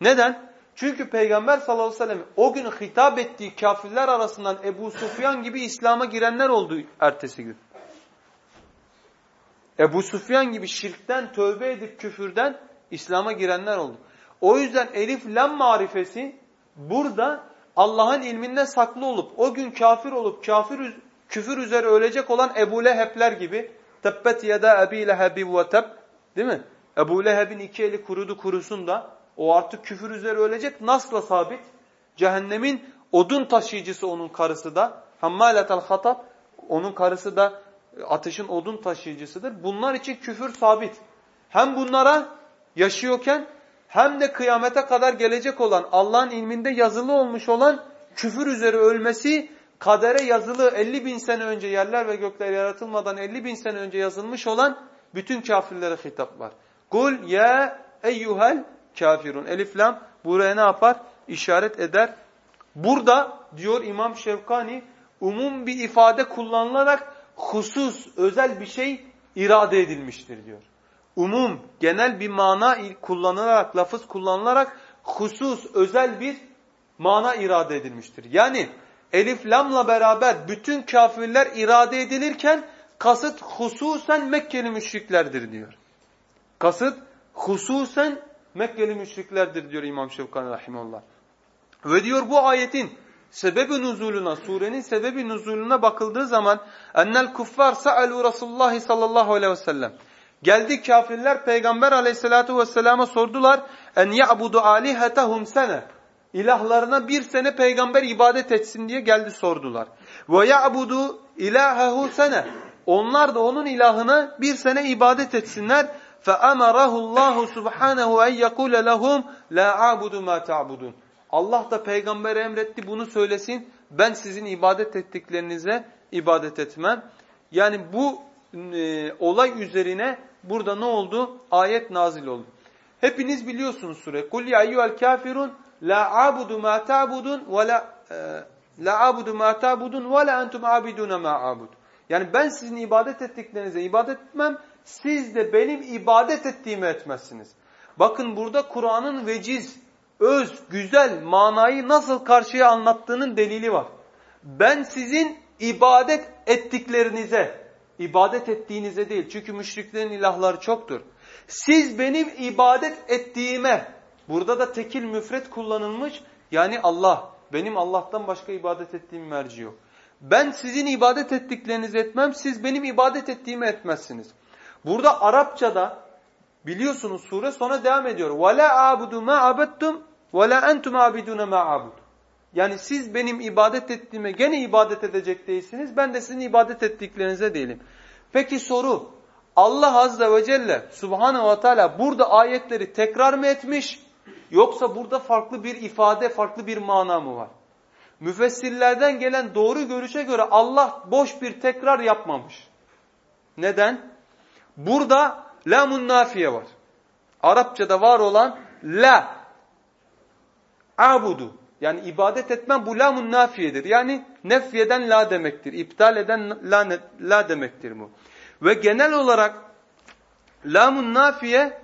Neden? Çünkü Peygamber sallallahu aleyhi ve sellem o gün hitap ettiği kafirler arasından Ebu Sufyan gibi İslam'a girenler oldu ertesi gün. Ebu Sufyan gibi şirkten, tövbe edip küfürden İslam'a girenler oldu. O yüzden elif lam marifesi burada Allah'ın ilminde saklı olup o gün kafir olup kafir küfür üzere ölecek olan Ebu Leheb'ler gibi tebbet yada Ebi Lehebi ve teb değil mi? Ebu Leheb'in iki eli kurudu kurusun da o artık küfür üzere ölecek. Nasla sabit. Cehennemin odun taşıyıcısı onun karısı da. Hammaletel hatab. Onun karısı da ateşin odun taşıyıcısıdır. Bunlar için küfür sabit. Hem bunlara yaşıyorken hem de kıyamete kadar gelecek olan Allah'ın ilminde yazılı olmuş olan küfür üzere ölmesi kadere yazılı 50 bin sene önce yerler ve gökler yaratılmadan 50 bin sene önce yazılmış olan bütün kafirlere hitap var. Kul ya eyyuhel kafirun. Elif lam buraya ne yapar? İşaret eder. Burada diyor İmam Şevkani umum bir ifade kullanılarak husus, özel bir şey irade edilmiştir diyor. Umum, genel bir mana kullanılarak, lafız kullanılarak husus, özel bir mana irade edilmiştir. Yani elif lamla beraber bütün kafirler irade edilirken kasıt hususen Mekkeli müşriklerdir diyor. Kasıt hususen Mekkeli müşriklerdir diyor İmam Şevkani Rahimullah. Ve diyor bu ayetin sebebi nuzuluna, surenin sebebi nuzuluna bakıldığı zaman ennel kuffar sa'alu Resulullah sallallahu aleyhi ve sellem. Geldi kafirler Peygamber aleyhissalatu vesselama sordular en ya'budu alihetehum sene İlahlarına bir sene peygamber ibadet etsin diye geldi sordular. Ve ya'budu ilahehu sene. Onlar da onun ilahına bir sene ibadet etsinler. فَأَمَرَهُ اللّٰهُ سُبْحَانَهُ اَنْ يَقُولَ لَهُمْ لَا عَابُدُ مَا تَعْبُدُونَ Allah da peygambere emretti bunu söylesin. Ben sizin ibadet ettiklerinize ibadet etmem. Yani bu e, olay üzerine burada ne oldu? Ayet nazil oldu. Hepiniz biliyorsunuz sure. Kul ya eyyuhel kafirun la abudu ma ta'budun ve la e, la abudu ma ta'budun ve la entum abidun ma abud. Yani ben sizin ibadet ettiklerinize ibadet etmem, siz de benim ibadet ettiğimi etmezsiniz. Bakın burada Kur'an'ın veciz, öz, güzel manayı nasıl karşıya anlattığının delili var. Ben sizin ibadet ettiklerinize, ibadet ettiğinize değil. Çünkü müşriklerin ilahları çoktur. Siz benim ibadet ettiğime, burada da tekil müfret kullanılmış. Yani Allah, benim Allah'tan başka ibadet ettiğim merci yok. Ben sizin ibadet ettiklerinizi etmem, siz benim ibadet ettiğimi etmezsiniz. Burada Arapçada biliyorsunuz sure sonra devam ediyor. وَلَا عَابُدُ مَا عَبَدْتُمْ وَلَا أَنْتُمْ عَابِدُونَ مَا عَبُدُ Yani siz benim ibadet ettiğime gene ibadet edecek değilsiniz. Ben de sizin ibadet ettiklerinize değilim. Peki soru. Allah Azze ve Celle Subhanahu ve Teala burada ayetleri tekrar mı etmiş? Yoksa burada farklı bir ifade, farklı bir mana mı var? Müfessirlerden gelen doğru görüşe göre Allah boş bir tekrar yapmamış. Neden? Burada lamun nafiye var. Arapçada var olan la abudu yani ibadet etmem bu lamun nafiyedir. Yani nefyeden la demektir. İptal eden la, la demektir bu. Ve genel olarak lamun nafiye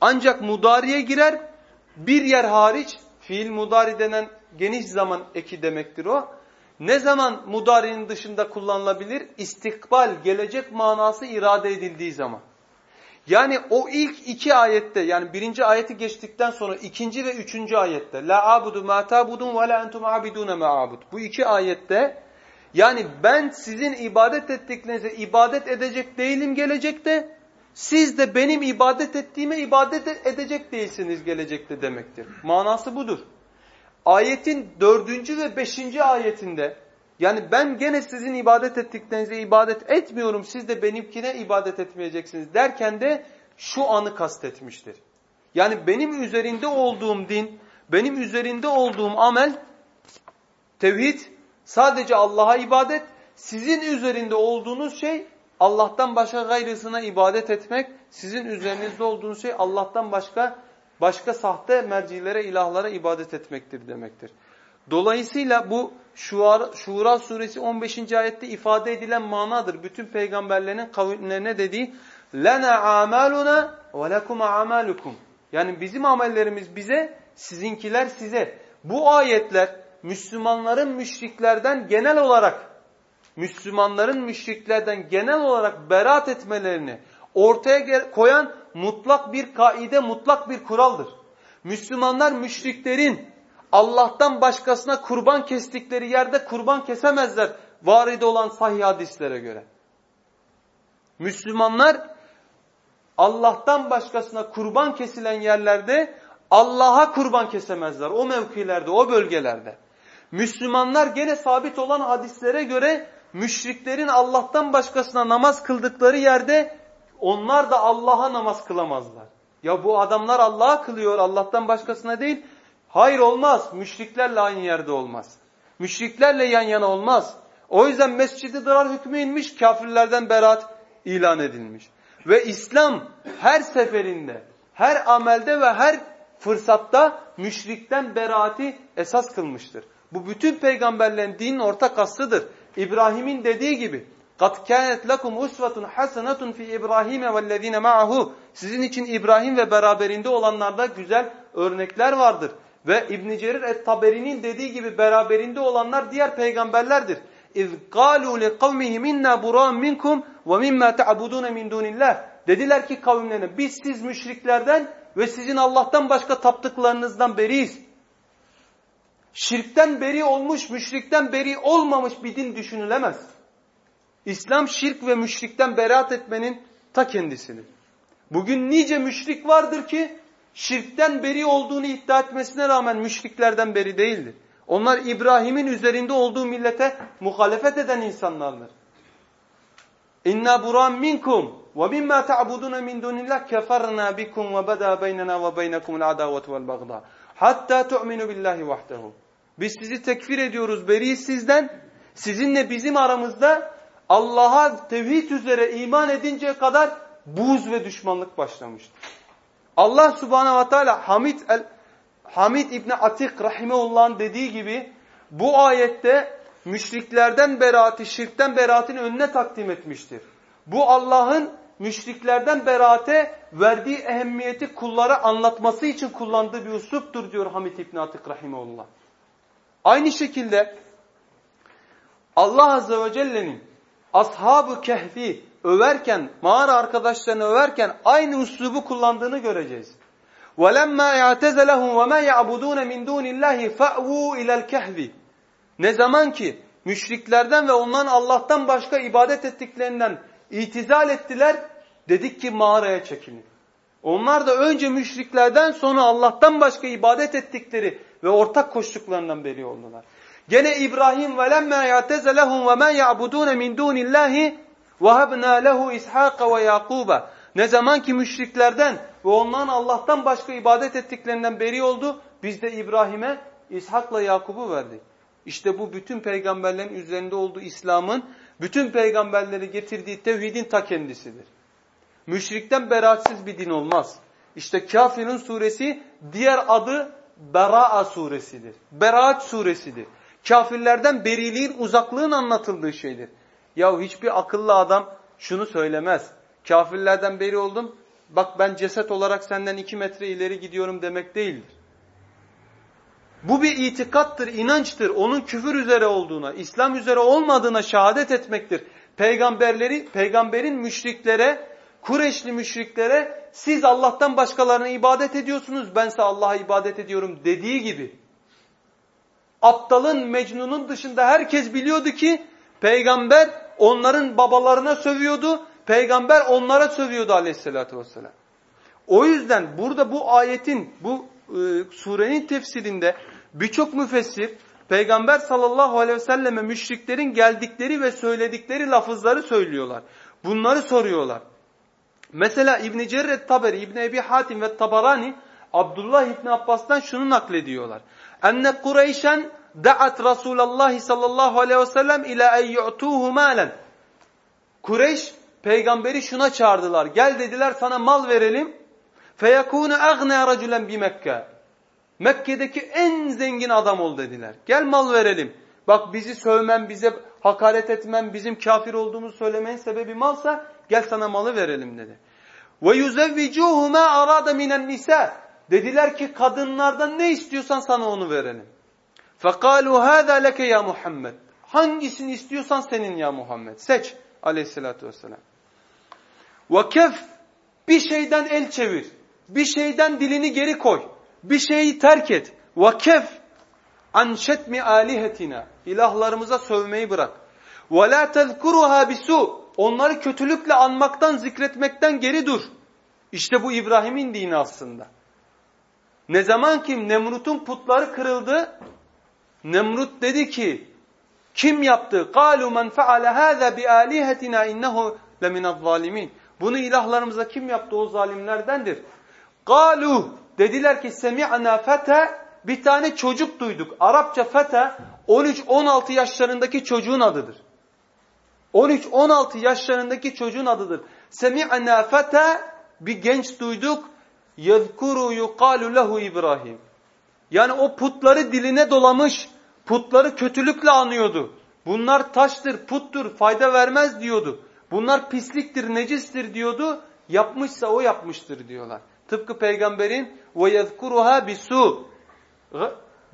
ancak mudariye girer. Bir yer hariç fiil mudari denen geniş zaman eki demektir o. Ne zaman mudarinin dışında kullanılabilir? İstikbal, gelecek manası irade edildiği zaman. Yani o ilk iki ayette yani birinci ayeti geçtikten sonra ikinci ve üçüncü ayette La abudu ma tabudun ve la entum abidune ma abud. Bu iki ayette yani ben sizin ibadet ettiklerinize ibadet edecek değilim gelecekte. Siz de benim ibadet ettiğime ibadet edecek değilsiniz gelecekte demektir. Manası budur. Ayetin dördüncü ve beşinci ayetinde yani ben gene sizin ibadet ettiklerinize ibadet etmiyorum siz de benimkine ibadet etmeyeceksiniz derken de şu anı kastetmiştir. Yani benim üzerinde olduğum din, benim üzerinde olduğum amel, tevhid, sadece Allah'a ibadet, sizin üzerinde olduğunuz şey Allah'tan başka gayrısına ibadet etmek, sizin üzerinizde olduğunuz şey Allah'tan başka başka sahte mercilere, ilahlara ibadet etmektir demektir. Dolayısıyla bu Şuara, Şura suresi 15. ayette ifade edilen manadır. Bütün peygamberlerin kavimlerine dediği lena amaluna ve lekum amalukum. Yani bizim amellerimiz bize, sizinkiler size. Bu ayetler Müslümanların müşriklerden genel olarak Müslümanların müşriklerden genel olarak beraat etmelerini ortaya koyan mutlak bir kaide, mutlak bir kuraldır. Müslümanlar müşriklerin Allah'tan başkasına kurban kestikleri yerde kurban kesemezler varide olan sahih hadislere göre. Müslümanlar Allah'tan başkasına kurban kesilen yerlerde Allah'a kurban kesemezler. O mevkilerde, o bölgelerde. Müslümanlar gene sabit olan hadislere göre müşriklerin Allah'tan başkasına namaz kıldıkları yerde onlar da Allah'a namaz kılamazlar. Ya bu adamlar Allah'a kılıyor Allah'tan başkasına değil. Hayır olmaz. Müşriklerle aynı yerde olmaz. Müşriklerle yan yana olmaz. O yüzden mescidi dırar hükmü inmiş, kafirlerden berat ilan edilmiş. Ve İslam her seferinde, her amelde ve her fırsatta müşrikten beraati esas kılmıştır. Bu bütün peygamberlerin dinin ortak aslıdır. İbrahim'in dediği gibi قَدْ كَانَتْ لَكُمْ اُسْوَةٌ حَسَنَةٌ فِي İbrahim وَالَّذ۪ينَ مَعَهُ Sizin için İbrahim ve beraberinde olanlarda güzel örnekler vardır. Ve İbn Cerir et-Taberi'nin dediği gibi beraberinde olanlar diğer peygamberlerdir. اِذْ قَالُوا لِقَوْمِهِمْ اِنَّا بُرَامْ مِنْكُمْ وَمِمَّا تَعْبُدُونَ مِنْ دُونِ اللّٰهِ Dediler ki kavimlerine biz siz müşriklerden ve sizin Allah'tan başka taptıklarınızdan beriyiz. şirkten beri olmuş, müşrikten beri olmamış bir din düşünülemez. İslam şirk ve müşrikten beraat etmenin ta kendisidir. Bugün nice müşrik vardır ki şirkten beri olduğunu iddia etmesine rağmen müşriklerden beri değildir. Onlar İbrahim'in üzerinde olduğu millete muhalefet eden insanlardır. İnna buran minkum ve mimma ta'budun min dunillah keferna bikum ve bada beynena ve beynekumul adavetu vel bagda hatta tu'minu billahi vahdehu. Biz sizi tekfir ediyoruz beriyiz sizden. Sizinle bizim aramızda Allah'a tevhid üzere iman edinceye kadar buz ve düşmanlık başlamıştır. Allah subhanehu ve teala Hamid, el, Hamid İbni Atik rahimehullah'ın dediği gibi bu ayette müşriklerden beraati, şirkten beraatini önüne takdim etmiştir. Bu Allah'ın müşriklerden beraate verdiği ehemmiyeti kullara anlatması için kullandığı bir usluptur diyor Hamid İbni Atik rahimeullah. Aynı şekilde Allah Azze ve Celle'nin Ashab-ı Kehfi överken, mağara arkadaşlarını överken aynı uslubu kullandığını göreceğiz. وَلَمَّا يَعْتَزَلَهُمْ وَمَا يَعْبُدُونَ مِنْ دُونِ اللّٰهِ فَأْوُوا اِلَى الْكَهْفِ Ne zaman ki müşriklerden ve onların Allah'tan başka ibadet ettiklerinden itizal ettiler, dedik ki mağaraya çekinin. Onlar da önce müşriklerden sonra Allah'tan başka ibadet ettikleri ve ortak koştuklarından beri oldular. Gene İbrahim ve lemma ya'tezelehum ve ma ya'budun min Vahabna lehu İshak ve Yakuba. Ne zaman ki müşriklerden ve onların Allah'tan başka ibadet ettiklerinden beri oldu, biz de İbrahim'e İshak'la Yakub'u verdik. İşte bu bütün peygamberlerin üzerinde olduğu İslam'ın bütün peygamberleri getirdiği tevhidin ta kendisidir. Müşrikten beraatsiz bir din olmaz. İşte Kafirun suresi diğer adı Bera'a suresidir. Beraat suresidir. Kafirlerden beriliğin, uzaklığın anlatıldığı şeydir. Ya hiçbir akıllı adam şunu söylemez. Kafirlerden beri oldum. Bak ben ceset olarak senden iki metre ileri gidiyorum demek değildir. Bu bir itikattır, inançtır. Onun küfür üzere olduğuna, İslam üzere olmadığına şehadet etmektir. Peygamberleri, peygamberin müşriklere, Kureşli müşriklere siz Allah'tan başkalarına ibadet ediyorsunuz, bense Allah'a ibadet ediyorum dediği gibi. Aptalın, Mecnun'un dışında herkes biliyordu ki peygamber onların babalarına sövüyordu, peygamber onlara sövüyordu aleyhissalatü vesselam. O yüzden burada bu ayetin, bu e, surenin tefsirinde birçok müfessir Peygamber sallallahu aleyhi ve selleme müşriklerin geldikleri ve söyledikleri lafızları söylüyorlar. Bunları soruyorlar. Mesela İbn-i Cerret Taberi, İbn Ebi Hatim ve Tabarani Abdullah İbni Abbas'tan şunu naklediyorlar. Enne Kureyşen da'at Resulallah sallallahu aleyhi ve sellem ila en yu'tuhu malen. Kureyş peygamberi şuna çağırdılar. Gel dediler sana mal verelim. Feyekûne aghne raculen bi Mekke. Mekke'deki en zengin adam ol dediler. Gel mal verelim. Bak bizi sövmen, bize hakaret etmen, bizim kafir olduğumuzu söylemenin sebebi malsa Gel sana malı verelim dedi. Ve yuzevvicuhuma arada minen nisa. Dediler ki kadınlardan ne istiyorsan sana onu verelim. Fekalu hada leke ya Muhammed. Hangisini istiyorsan senin ya Muhammed. Seç aleyhissalatü vesselam. Ve kef bir şeyden el çevir. Bir şeyden dilini geri koy. Bir şeyi terk et. Ve kef anşet mi alihetina. İlahlarımıza sövmeyi bırak. Ve la tezkuruha bisu. Onları kötülükle anmaktan, zikretmekten geri dur. İşte bu İbrahim'in dini aslında. Ne zaman ki Nemrut'un putları kırıldı, Nemrut dedi ki kim yaptı? قَالُوا مَنْ فَعَلَ هَذَا بِآلِهَتِنَا اِنَّهُ لَمِنَ الظَّالِمِينَ Bunu ilahlarımıza kim yaptı? O zalimlerdendir. قَالُوا Dediler ki سَمِعْنَا فَتَى Bir tane çocuk duyduk. Arapça fete 13-16 yaşlarındaki çocuğun adıdır. 13-16 yaşlarındaki çocuğun adıdır. Semi'na feta bir genç duyduk. Yezkuru yuqalu lehu İbrahim. Yani o putları diline dolamış, putları kötülükle anıyordu. Bunlar taştır, puttur, fayda vermez diyordu. Bunlar pisliktir, necistir diyordu. Yapmışsa o yapmıştır diyorlar. Tıpkı peygamberin ve yezkuruha bisu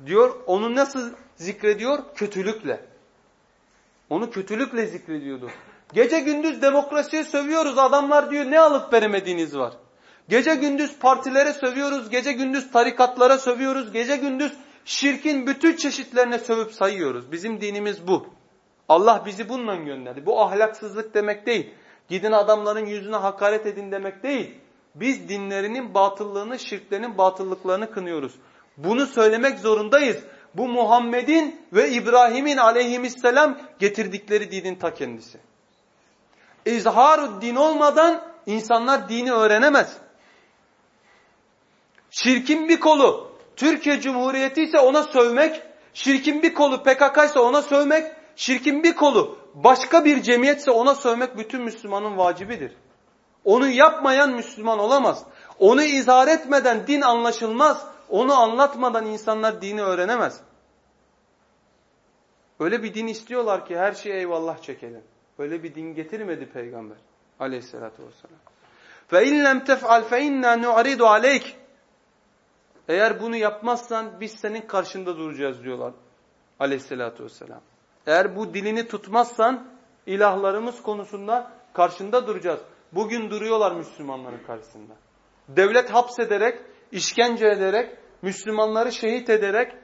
diyor. Onu nasıl zikrediyor? Kötülükle. Onu kötülükle zikrediyordu. Gece gündüz demokrasiye sövüyoruz. Adamlar diyor ne alıp veremediğiniz var. Gece gündüz partilere sövüyoruz. Gece gündüz tarikatlara sövüyoruz. Gece gündüz Şirkin bütün çeşitlerine sövüp sayıyoruz. Bizim dinimiz bu. Allah bizi bununla gönderdi. Bu ahlaksızlık demek değil. Gidin adamların yüzüne hakaret edin demek değil. Biz dinlerinin batıllığını, şirklerinin batıllıklarını kınıyoruz. Bunu söylemek zorundayız. Bu Muhammed'in ve İbrahim'in aleyhisselam getirdikleri dinin ta kendisi. İzharu din olmadan insanlar dini öğrenemez. Şirkin bir kolu Türkiye Cumhuriyeti ise ona sövmek, şirkin bir kolu PKK ise ona sövmek, şirkin bir kolu başka bir cemiyetse ona sövmek bütün Müslümanın vacibidir. Onu yapmayan Müslüman olamaz. Onu izah etmeden din anlaşılmaz. Onu anlatmadan insanlar dini öğrenemez. Öyle bir din istiyorlar ki her şeye eyvallah çekelim. Öyle bir din getirmedi peygamber aleyhissalatü vesselam. فَاِنْ لَمْ تَفْعَلْ فَاِنَّا نُعْرِضُ عَلَيْكِ Eğer bunu yapmazsan biz senin karşında duracağız diyorlar aleyhissalatü vesselam. Eğer bu dilini tutmazsan ilahlarımız konusunda karşında duracağız. Bugün duruyorlar Müslümanların karşısında. Devlet hapsederek, işkence ederek, Müslümanları şehit ederek,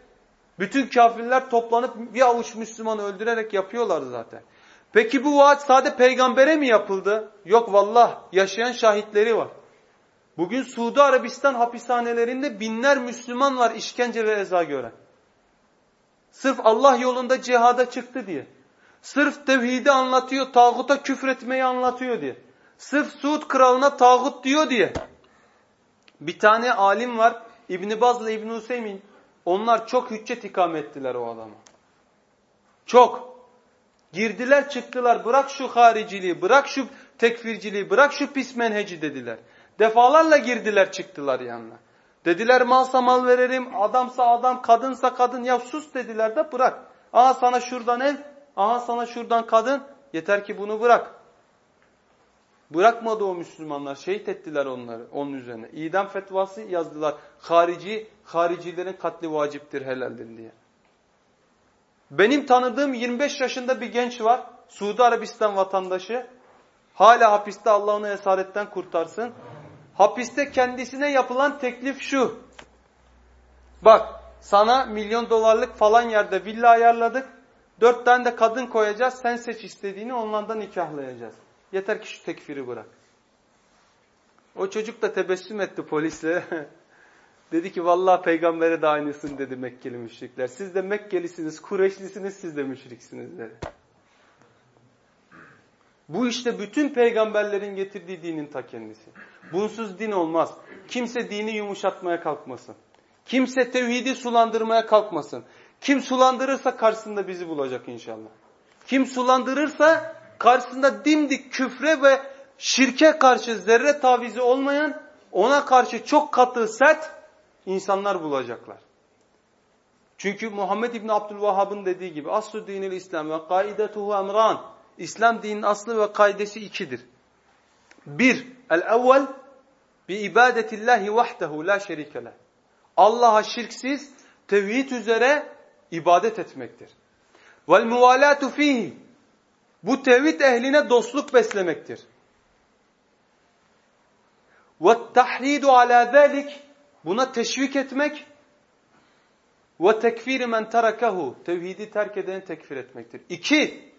bütün kafirler toplanıp bir avuç Müslümanı öldürerek yapıyorlar zaten. Peki bu vaat sade peygambere mi yapıldı? Yok vallah yaşayan şahitleri var. Bugün Suudi Arabistan hapishanelerinde binler Müslüman var işkence ve eza gören. Sırf Allah yolunda cihada çıktı diye. Sırf tevhidi anlatıyor, tağuta küfretmeyi anlatıyor diye. Sırf Suud kralına tağut diyor diye. Bir tane alim var İbn Baz ile İbn Hüseyin. Onlar çok hüccet ikame ettiler o adama. Çok. Girdiler çıktılar bırak şu hariciliği, bırak şu tekfirciliği, bırak şu pis menheci dediler. Defalarla girdiler çıktılar yanına. Dediler malsa mal verelim, adamsa adam, kadınsa kadın. Ya sus dediler de bırak. Aha sana şuradan ev, aha sana şuradan kadın. Yeter ki bunu bırak. Bırakmadı o Müslümanlar. Şehit ettiler onları onun üzerine. İdam fetvası yazdılar. Harici, haricilerin katli vaciptir, helaldir diye. Benim tanıdığım 25 yaşında bir genç var. Suudi Arabistan vatandaşı. Hala hapiste Allah onu esaretten kurtarsın. Hapiste kendisine yapılan teklif şu. Bak sana milyon dolarlık falan yerde villa ayarladık. Dört tane de kadın koyacağız. Sen seç istediğini onlardan nikahlayacağız. Yeter ki şu tekfiri bırak. O çocuk da tebessüm etti polisle. dedi ki vallahi peygambere de aynısın dedi Mekkeli müşrikler. Siz de Mekkelisiniz, Kureyşlisiniz, siz de müşriksiniz dedi. Bu işte bütün peygamberlerin getirdiği dinin ta kendisi. Bunsuz din olmaz. Kimse dini yumuşatmaya kalkmasın. Kimse tevhidi sulandırmaya kalkmasın. Kim sulandırırsa karşısında bizi bulacak inşallah. Kim sulandırırsa karşısında dimdik küfre ve şirke karşı zerre tavizi olmayan, ona karşı çok katı, sert insanlar bulacaklar. Çünkü Muhammed İbni Abdülvahhab'ın dediği gibi aslu dinil İslam ve kaidetuhu emran. İslam dininin aslı ve kaidesi ikidir. Bir, el-evvel bi ibadetillahi vahdehu la şerike leh. Allah'a şirksiz, tevhid üzere ibadet etmektir. Vel muvalatu fihi bu tevhid ehline dostluk beslemektir. وَالتَّحْرِيدُ عَلَى ذَٰلِكِ Buna teşvik etmek وَتَكْفِيرِ مَنْ تَرَكَهُ Tevhidi terk edeni tekfir etmektir. İki,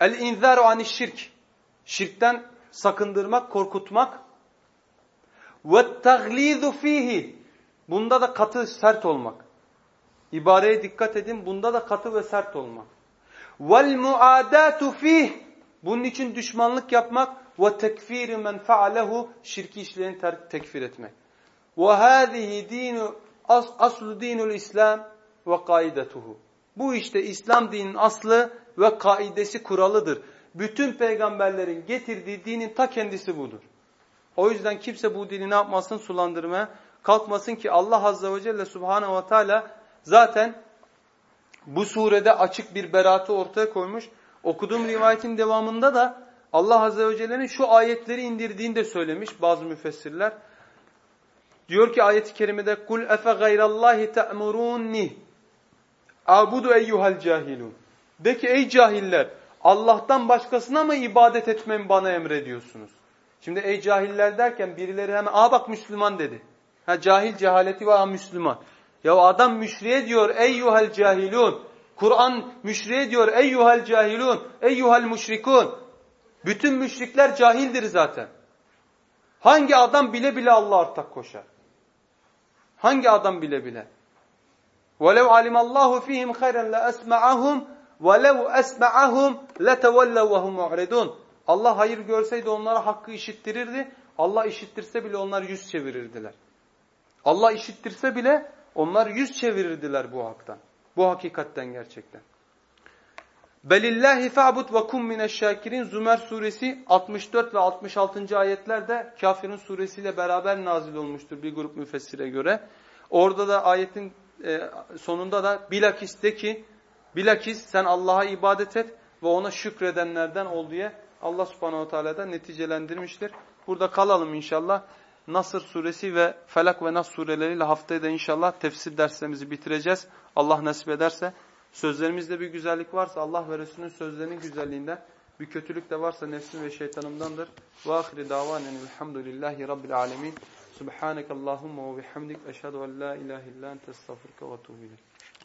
el-inzâru anişşirk Şirkten sakındırmak, korkutmak. وَالتَّغْلِيذُ fihi Bunda da katı, sert olmak. İbareye dikkat edin, bunda da katı ve sert olmak. Vel muadatu fih. Bunun için düşmanlık yapmak ve tekfir men faalehu şirki işlerini tekfir etmek. Ve hâzihi dinu aslu dinul İslam ve kaidetuhu. Bu işte İslam dininin aslı ve kaidesi kuralıdır. Bütün peygamberlerin getirdiği dinin ta kendisi budur. O yüzden kimse bu dini ne yapmasın sulandırmaya kalkmasın ki Allah Azze ve Celle Subhanahu ve Teala zaten bu surede açık bir beraatı ortaya koymuş. Okuduğum rivayetin devamında da Allah Azze ve Celle'nin şu ayetleri indirdiğini de söylemiş bazı müfessirler. Diyor ki ayet-i kerimede kul efe gayrallahi te'murunni abudu eyyuhal cahilun. De ki ey cahiller Allah'tan başkasına mı ibadet etmemi bana emrediyorsunuz? Şimdi ey cahiller derken birileri hemen aa bak Müslüman dedi. Ha cahil cehaleti var Müslüman. Ya adam müşriye diyor eyyuhel cahilun. Kur'an müşriye diyor eyyuhel cahilun, eyyuhel müşrikun. Bütün müşrikler cahildir zaten. Hangi adam bile bile Allah ortak koşar? Hangi adam bile bile? وَلَوْ عَلِمَ اللّٰهُ ف۪يهِمْ خَيْرًا لَأَسْمَعَهُمْ وَلَوْ أَسْمَعَهُمْ لَتَوَلَّوْا وَهُمْ مُعْرِدُونَ Allah hayır görseydi onlara hakkı işittirirdi. Allah işittirse bile onlar yüz çevirirdiler. Allah işittirse bile onlar yüz çevirirdiler bu haktan. Bu hakikatten gerçekten. Belillahi fa'bud ve kum mineşşakirin Zümer suresi 64 ve 66. ayetlerde Kafirun suresiyle beraber nazil olmuştur bir grup müfessire göre. Orada da ayetin e, sonunda da bilakis de ki bilakis sen Allah'a ibadet et ve ona şükredenlerden ol diye Allah subhanahu teala da neticelendirmiştir. Burada kalalım inşallah. Nasır suresi ve Felak ve Nas sureleriyle haftaya da inşallah tefsir derslerimizi bitireceğiz. Allah nasip ederse. Sözlerimizde bir güzellik varsa Allah ve Resulünün sözlerinin güzelliğinden, bir kötülük de varsa nefsim ve şeytanımdandır. Ve ahiri davanen elhamdülillahi rabbil alemin. Subhanekallahumma ve bihamdik. Eşhedü en la ilahe illa ente estağfurke ve tuğbu